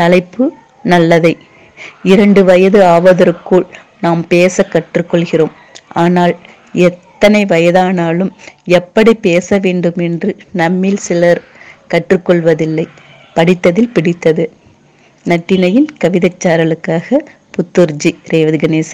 தலைப்பு நல்லதை. இரண்டு வயது ஆவதற்குள் நாம் பேச கற்றுக்கொள்கிறோம். ஆனால் எத்தனை வயதானாலும் எப்படி பேச வேண்டும் என்று நம்மில் சிலர் கற்றுக்கொள்வதில்லை. படித்ததில் பிடித்தது. நட்டினையின் கவிதைச்சாரலுக்காக புத்தூர்ஜி ரேவதி கணேசன்.